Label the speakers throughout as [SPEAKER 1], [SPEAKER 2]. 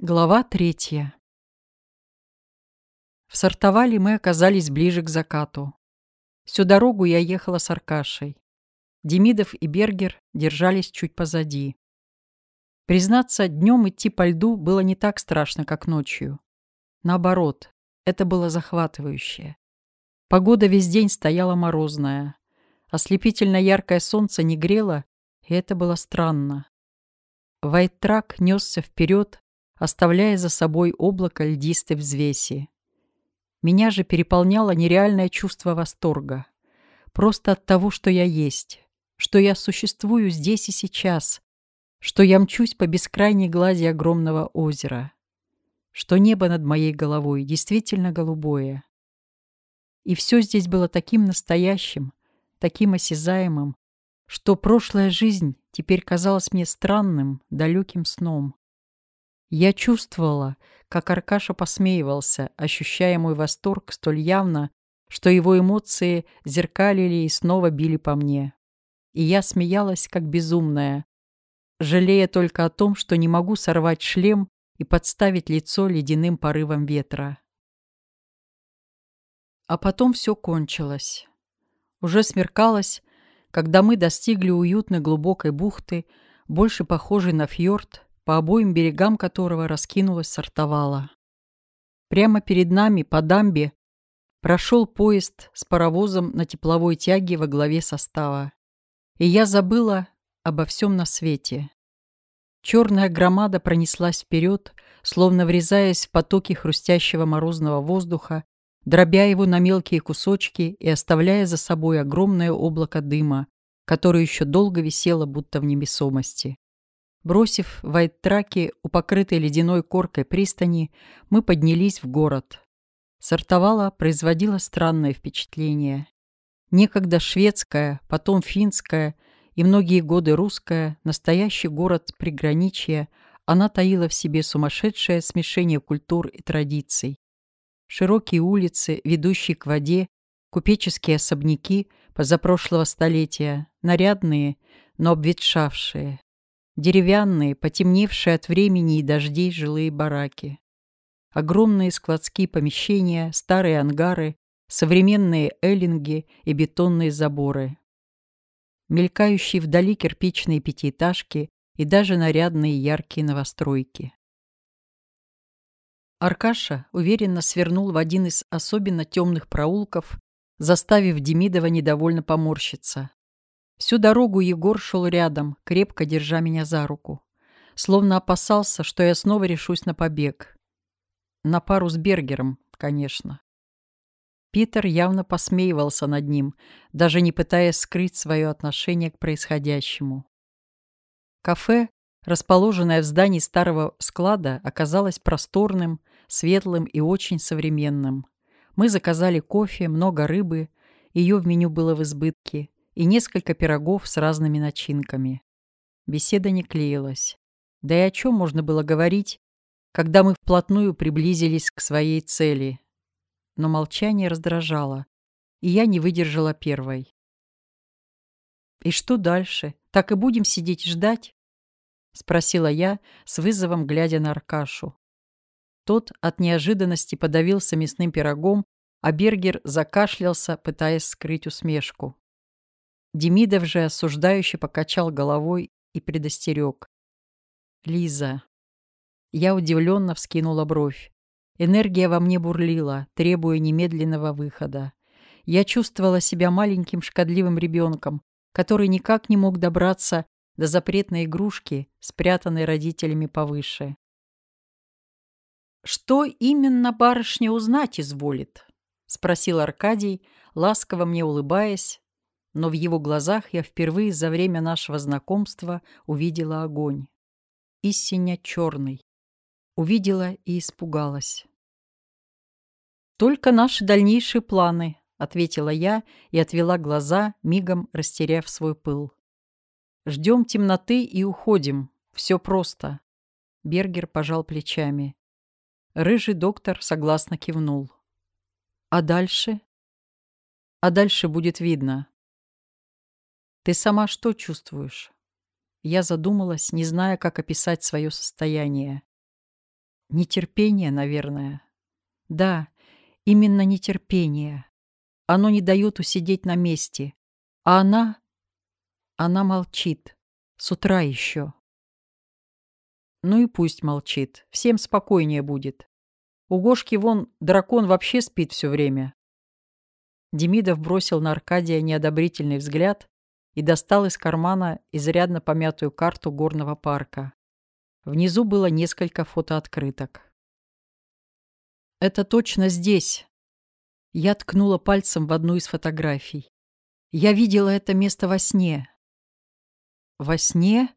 [SPEAKER 1] Глава третья. В Сартовале мы оказались ближе к закату. Всю дорогу я ехала с Аркашей. Демидов и Бергер держались чуть позади. Признаться, днем идти по льду было не так страшно, как ночью. Наоборот, это было захватывающе. Погода весь день стояла морозная. Ослепительно яркое солнце не грело, и это было странно. Вайтрак несся вперед, оставляя за собой облако льдистой взвеси. Меня же переполняло нереальное чувство восторга. Просто от того, что я есть, что я существую здесь и сейчас, что я мчусь по бескрайней глади огромного озера, что небо над моей головой действительно голубое. И все здесь было таким настоящим, таким осязаемым, что прошлая жизнь теперь казалась мне странным, далеким сном. Я чувствовала, как Аркаша посмеивался, ощущая мой восторг столь явно, что его эмоции зеркалили и снова били по мне. И я смеялась, как безумная, жалея только о том, что не могу сорвать шлем и подставить лицо ледяным порывом ветра. А потом все кончилось. Уже смеркалось, когда мы достигли уютной глубокой бухты, больше похожей на фьорд, по обоим берегам которого раскинулась сортовала. Прямо перед нами по дамбе прошел поезд с паровозом на тепловой тяге во главе состава. И я забыла обо всем на свете. Черная громада пронеслась вперед, словно врезаясь в потоки хрустящего морозного воздуха, дробя его на мелкие кусочки и оставляя за собой огромное облако дыма, которое еще долго висело будто в невесомости. Бросив вайт-траки у покрытой ледяной коркой пристани, мы поднялись в город. Сортовала производила странное впечатление. Некогда шведская, потом финская и многие годы русская, настоящий город приграничья, она таила в себе сумасшедшее смешение культур и традиций. Широкие улицы, ведущие к воде, купеческие особняки позапрошлого столетия, нарядные, но обветшавшие, Деревянные, потемневшие от времени и дождей жилые бараки. Огромные складские помещения, старые ангары, современные эллинги и бетонные заборы. Мелькающие вдали кирпичные пятиэтажки и даже нарядные яркие новостройки. Аркаша уверенно свернул в один из особенно темных проулков, заставив Демидова недовольно поморщиться. Всю дорогу Егор шел рядом, крепко держа меня за руку. Словно опасался, что я снова решусь на побег. На пару с Бергером, конечно. Питер явно посмеивался над ним, даже не пытаясь скрыть свое отношение к происходящему. Кафе, расположенное в здании старого склада, оказалось просторным, светлым и очень современным. Мы заказали кофе, много рыбы, ее в меню было в избытке, и несколько пирогов с разными начинками. Беседа не клеилась. Да и о чем можно было говорить, когда мы вплотную приблизились к своей цели? Но молчание раздражало, и я не выдержала первой. «И что дальше? Так и будем сидеть и ждать?» — спросила я, с вызовом глядя на Аркашу. Тот от неожиданности подавился мясным пирогом, а Бергер закашлялся, пытаясь скрыть усмешку. Демидов же осуждающе покачал головой и предостерег. «Лиза». Я удивленно вскинула бровь. Энергия во мне бурлила, требуя немедленного выхода. Я чувствовала себя маленьким шкодливым ребенком, который никак не мог добраться до запретной игрушки, спрятанной родителями повыше. «Что именно барышня узнать изволит?» — спросил Аркадий, ласково мне улыбаясь, но в его глазах я впервые за время нашего знакомства увидела огонь. Истинно черный. Увидела и испугалась. «Только наши дальнейшие планы», — ответила я и отвела глаза, мигом растеряв свой пыл. «Ждем темноты и уходим. Все просто». Бергер пожал плечами. Рыжий доктор согласно кивнул. «А дальше?» «А дальше будет видно. Ты сама что чувствуешь? Я задумалась, не зная, как описать свое состояние. Нетерпение, наверное. Да, именно нетерпение. Оно не дает усидеть на месте. А она... Она молчит. С утра еще. Ну и пусть молчит. Всем спокойнее будет. У Гошки вон дракон вообще спит все время. Демидов бросил на Аркадия неодобрительный взгляд и достал из кармана изрядно помятую карту горного парка. Внизу было несколько фотооткрыток. «Это точно здесь!» Я ткнула пальцем в одну из фотографий. «Я видела это место во сне». «Во сне?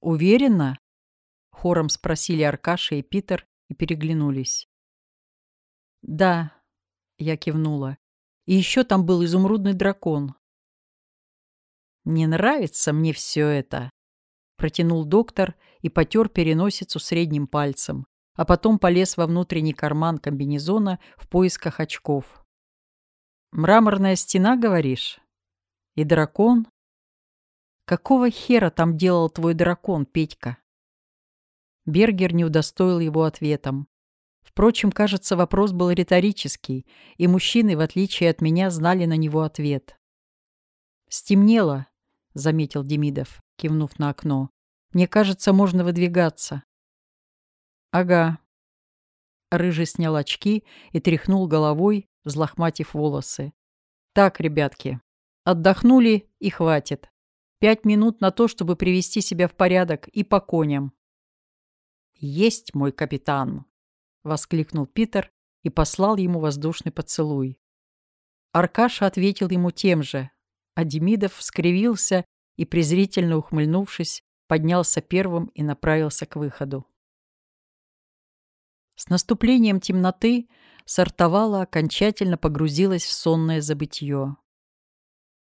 [SPEAKER 1] Уверена?» Хором спросили Аркаша и Питер и переглянулись. «Да», — я кивнула. «И еще там был изумрудный дракон». «Не нравится мне все это», — протянул доктор и потер переносицу средним пальцем, а потом полез во внутренний карман комбинезона в поисках очков. «Мраморная стена, говоришь? И дракон? Какого хера там делал твой дракон, Петька?» Бергер не удостоил его ответом. Впрочем, кажется, вопрос был риторический, и мужчины, в отличие от меня, знали на него ответ. «Стемнело», — заметил Демидов, кивнув на окно. «Мне кажется, можно выдвигаться». «Ага». Рыжий снял очки и тряхнул головой, взлохматив волосы. «Так, ребятки, отдохнули и хватит. Пять минут на то, чтобы привести себя в порядок и по коням. «Есть мой капитан!» — воскликнул Питер и послал ему воздушный поцелуй. Аркаша ответил ему тем же, а Демидов скривился и, презрительно ухмыльнувшись, поднялся первым и направился к выходу. С наступлением темноты Сартовала окончательно погрузилась в сонное забытье.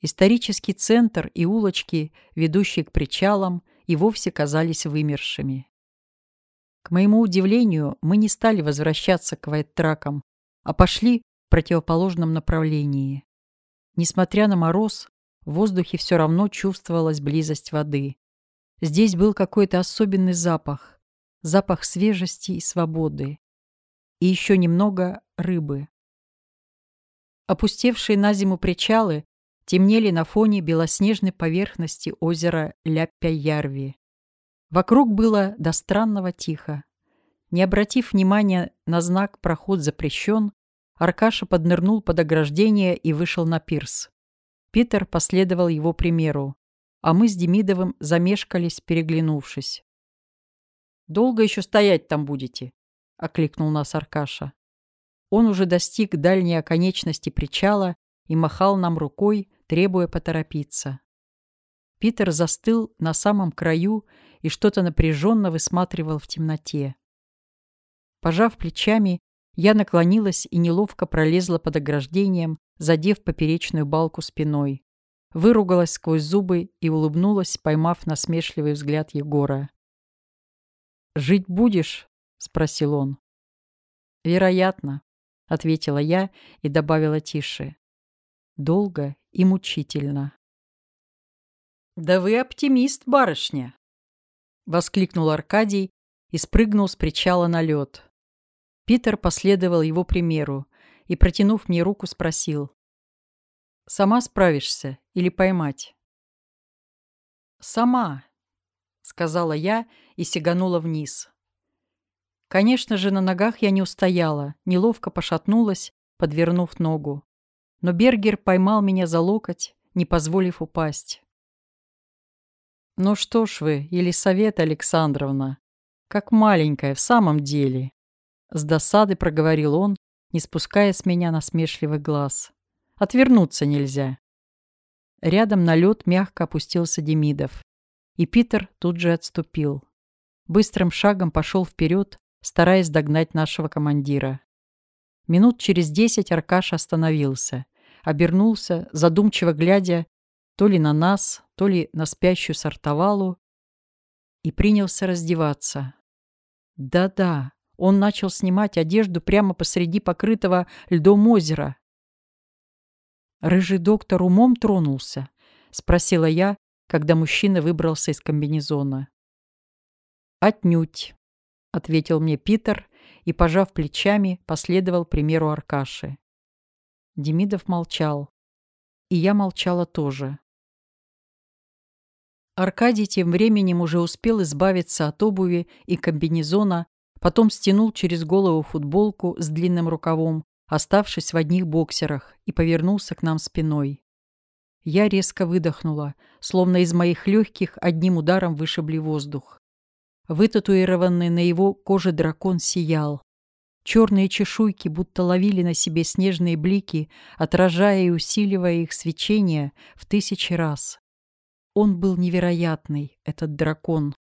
[SPEAKER 1] Исторический центр и улочки, ведущие к причалам, и вовсе казались вымершими. К моему удивлению, мы не стали возвращаться к вайт-тракам, а пошли в противоположном направлении. Несмотря на мороз, в воздухе все равно чувствовалась близость воды. Здесь был какой-то особенный запах. Запах свежести и свободы. И еще немного рыбы. Опустевшие на зиму причалы темнели на фоне белоснежной поверхности озера Ляппя-Ярви. Вокруг было до странного тихо. Не обратив внимания на знак «Проход запрещен», Аркаша поднырнул под ограждение и вышел на пирс. Питер последовал его примеру, а мы с Демидовым замешкались, переглянувшись. «Долго еще стоять там будете?» — окликнул нас Аркаша. Он уже достиг дальней оконечности причала и махал нам рукой, требуя поторопиться. Питер застыл на самом краю и что-то напряженно высматривал в темноте. Пожав плечами, я наклонилась и неловко пролезла под ограждением, задев поперечную балку спиной. Выругалась сквозь зубы и улыбнулась, поймав насмешливый взгляд Егора. «Жить будешь?» — спросил он. «Вероятно», — ответила я и добавила тише. «Долго и мучительно». «Да вы оптимист, барышня!» — воскликнул Аркадий и спрыгнул с причала на лед. Питер последовал его примеру и, протянув мне руку, спросил. «Сама справишься или поймать?» «Сама», — сказала я и сиганула вниз. Конечно же, на ногах я не устояла, неловко пошатнулась, подвернув ногу. Но Бергер поймал меня за локоть, не позволив упасть. «Ну что ж вы, Елисавета Александровна, как маленькая в самом деле!» С досады проговорил он, не спуская с меня насмешливый глаз. «Отвернуться нельзя!» Рядом на лед мягко опустился Демидов. И Питер тут же отступил. Быстрым шагом пошел вперед, стараясь догнать нашего командира. Минут через десять Аркаш остановился, обернулся, задумчиво глядя то ли на нас, то ли на спящую сортовалу, и принялся раздеваться. Да-да, он начал снимать одежду прямо посреди покрытого льдом озера. «Рыжий доктор умом тронулся?» — спросила я, когда мужчина выбрался из комбинезона. «Отнюдь», — ответил мне Питер и, пожав плечами, последовал примеру Аркаши. Демидов молчал. И я молчала тоже. Аркадий тем временем уже успел избавиться от обуви и комбинезона, потом стянул через голову футболку с длинным рукавом, оставшись в одних боксерах, и повернулся к нам спиной. Я резко выдохнула, словно из моих легких одним ударом вышибли воздух. Вытатуированный на его коже дракон сиял. Черные чешуйки будто ловили на себе снежные блики, отражая и усиливая их свечение в тысячи раз. Он был невероятный, этот дракон.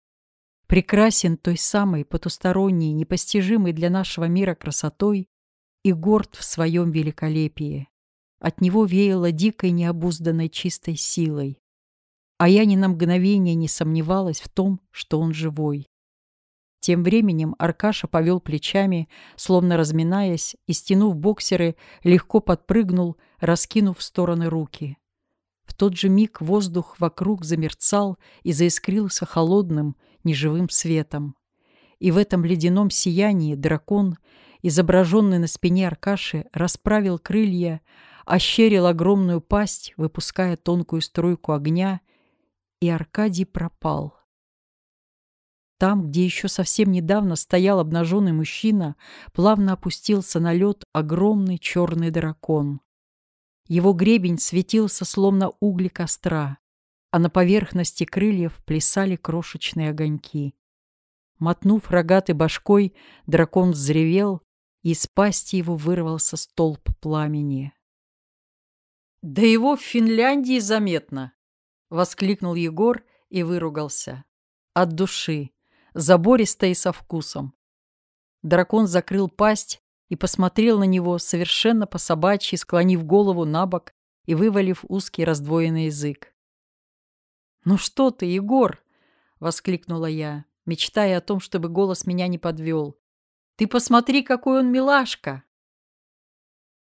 [SPEAKER 1] Прекрасен той самой потусторонней, непостижимой для нашего мира красотой и горд в своем великолепии. От него веяло дикой необузданной чистой силой. А я ни на мгновение не сомневалась в том, что он живой. Тем временем Аркаша повел плечами, словно разминаясь, и, стянув боксеры, легко подпрыгнул, раскинув в стороны руки. В тот же миг воздух вокруг замерцал и заискрился холодным, неживым светом. И в этом ледяном сиянии дракон, изображенный на спине Аркаши, расправил крылья, ощерил огромную пасть, выпуская тонкую струйку огня, и Аркадий пропал. Там, где еще совсем недавно стоял обнаженный мужчина, плавно опустился на лед огромный черный дракон. Его гребень светился, словно угли костра, а на поверхности крыльев плясали крошечные огоньки. Мотнув рогатой башкой, дракон взревел, и из пасти его вырвался столб пламени. «Да его в Финляндии заметно!» — воскликнул Егор и выругался. От души забористо и со вкусом. Дракон закрыл пасть и посмотрел на него, совершенно по-собачьи, склонив голову на бок и вывалив узкий раздвоенный язык. «Ну что ты, Егор!» — воскликнула я, мечтая о том, чтобы голос меня не подвел. «Ты посмотри, какой он милашка!»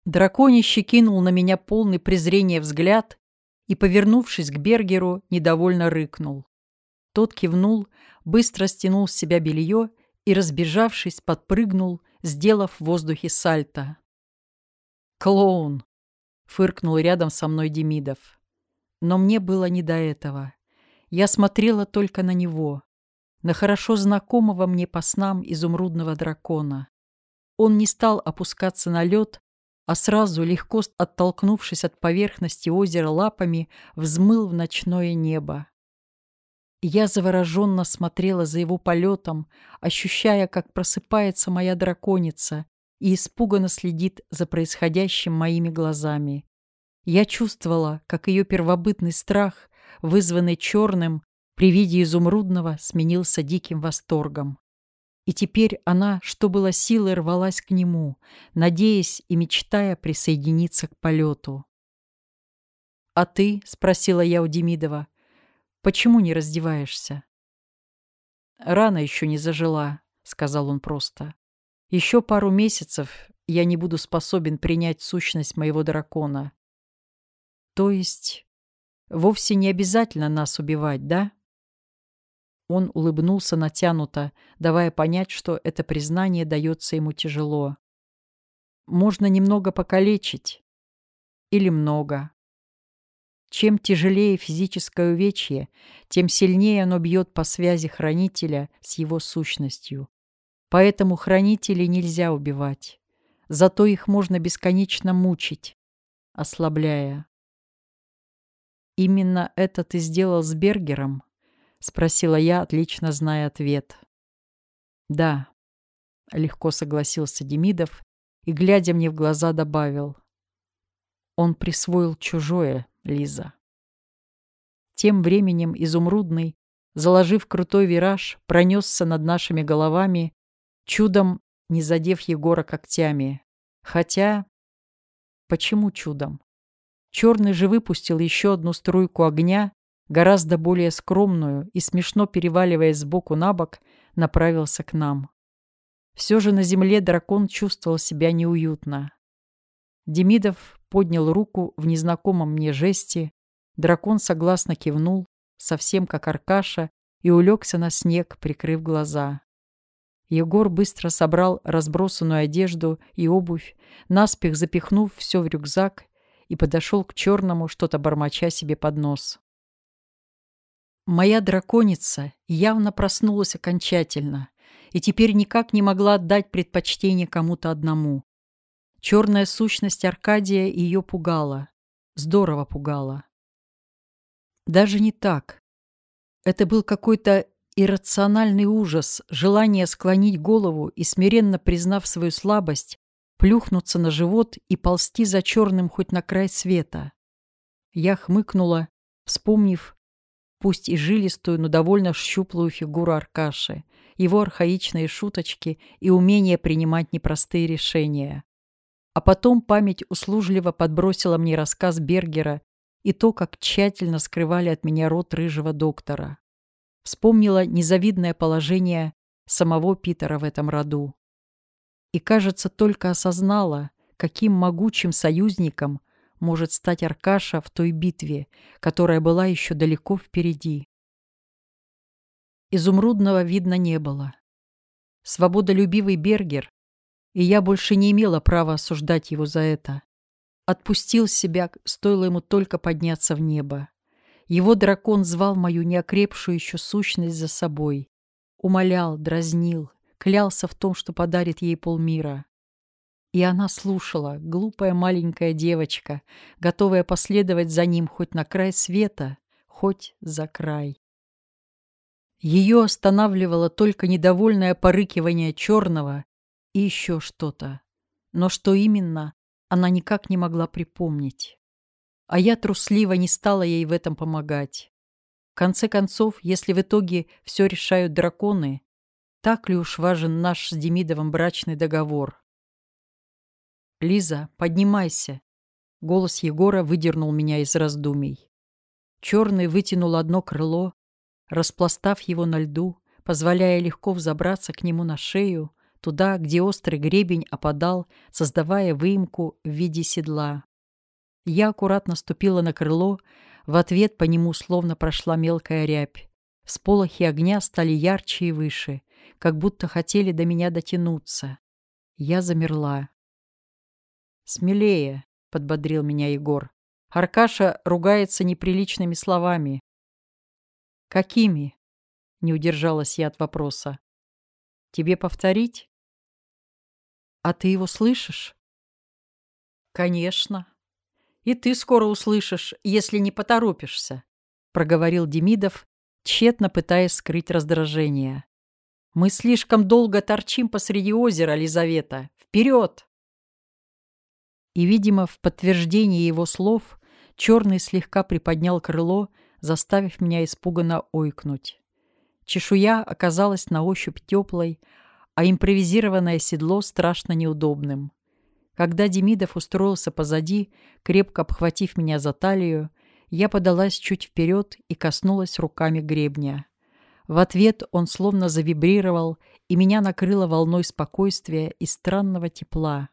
[SPEAKER 1] Драконище кинул на меня полный презрения взгляд и, повернувшись к Бергеру, недовольно рыкнул. Тот кивнул, быстро стянул с себя белье и, разбежавшись, подпрыгнул, сделав в воздухе сальто. «Клоун!» — фыркнул рядом со мной Демидов. Но мне было не до этого. Я смотрела только на него, на хорошо знакомого мне по снам изумрудного дракона. Он не стал опускаться на лед, а сразу, легко оттолкнувшись от поверхности озера лапами, взмыл в ночное небо. Я завороженно смотрела за его полетом, ощущая, как просыпается моя драконица и испуганно следит за происходящим моими глазами. Я чувствовала, как ее первобытный страх, вызванный черным, при виде изумрудного сменился диким восторгом. И теперь она, что было силой, рвалась к нему, надеясь и мечтая присоединиться к полету. «А ты?» — спросила я у Демидова. Почему не раздеваешься?» «Рана еще не зажила», — сказал он просто. «Еще пару месяцев я не буду способен принять сущность моего дракона». «То есть вовсе не обязательно нас убивать, да?» Он улыбнулся натянуто, давая понять, что это признание дается ему тяжело. «Можно немного покалечить. Или много. Чем тяжелее физическое увечье, тем сильнее оно бьет по связи хранителя с его сущностью. Поэтому хранителей нельзя убивать. Зато их можно бесконечно мучить, ослабляя. «Именно это ты сделал с Бергером?» — спросила я, отлично зная ответ. «Да», — легко согласился Демидов и, глядя мне в глаза, добавил. «Он присвоил чужое, Лиза. Тем временем изумрудный, заложив крутой вираж, пронесся над нашими головами, чудом не задев Егора когтями. Хотя... Почему чудом? Черный же выпустил еще одну струйку огня, гораздо более скромную и, смешно переваливаясь сбоку на бок, направился к нам. Все же на земле дракон чувствовал себя неуютно. Демидов поднял руку в незнакомом мне жесте. Дракон согласно кивнул, совсем как Аркаша, и улегся на снег, прикрыв глаза. Егор быстро собрал разбросанную одежду и обувь, наспех запихнув все в рюкзак и подошел к черному, что-то бормоча себе под нос. Моя драконица явно проснулась окончательно и теперь никак не могла отдать предпочтение кому-то одному. Черная сущность Аркадия ее пугала. Здорово пугала. Даже не так. Это был какой-то иррациональный ужас, желание склонить голову и, смиренно признав свою слабость, плюхнуться на живот и ползти за черным хоть на край света. Я хмыкнула, вспомнив, пусть и жилистую, но довольно щуплую фигуру Аркаши, его архаичные шуточки и умение принимать непростые решения. А потом память услужливо подбросила мне рассказ Бергера и то, как тщательно скрывали от меня рот рыжего доктора. Вспомнила незавидное положение самого Питера в этом роду. И, кажется, только осознала, каким могучим союзником может стать Аркаша в той битве, которая была еще далеко впереди. Изумрудного видно не было. Свободолюбивый Бергер и я больше не имела права осуждать его за это. Отпустил себя, стоило ему только подняться в небо. Его дракон звал мою неокрепшую еще сущность за собой. Умолял, дразнил, клялся в том, что подарит ей полмира. И она слушала, глупая маленькая девочка, готовая последовать за ним хоть на край света, хоть за край. Ее останавливало только недовольное порыкивание черного и еще что-то. Но что именно, она никак не могла припомнить. А я трусливо не стала ей в этом помогать. В конце концов, если в итоге все решают драконы, так ли уж важен наш с Демидовым брачный договор? «Лиза, поднимайся!» Голос Егора выдернул меня из раздумий. Черный вытянул одно крыло, распластав его на льду, позволяя легко взобраться к нему на шею, туда, где острый гребень опадал, создавая выемку в виде седла. Я аккуратно ступила на крыло, в ответ по нему словно прошла мелкая рябь. Всполохи огня стали ярче и выше, как будто хотели до меня дотянуться. Я замерла. «Смелее», — подбодрил меня Егор. Аркаша ругается неприличными словами. «Какими?» — не удержалась я от вопроса. «Тебе повторить?» А ты его слышишь? Конечно. И ты скоро услышишь, если не поторопишься, проговорил Демидов, тщетно пытаясь скрыть раздражение. Мы слишком долго торчим посреди озера, Лизавета. Вперед! И, видимо, в подтверждение его слов, черный слегка приподнял крыло, заставив меня испуганно ойкнуть. Чешуя оказалась на ощупь теплой, а импровизированное седло страшно неудобным. Когда Демидов устроился позади, крепко обхватив меня за талию, я подалась чуть вперед и коснулась руками гребня. В ответ он словно завибрировал, и меня накрыло волной спокойствия и странного тепла.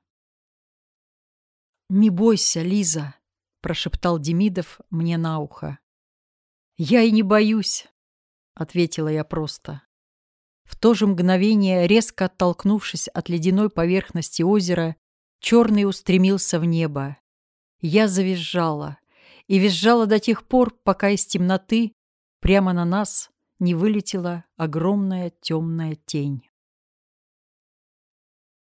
[SPEAKER 1] «Не бойся, Лиза!» — прошептал Демидов мне на ухо. «Я и не боюсь!» — ответила я просто. В то же мгновение, резко оттолкнувшись от ледяной поверхности озера, черный устремился в небо. Я завизжала. И визжала до тех пор, пока из темноты прямо на нас не вылетела огромная темная тень.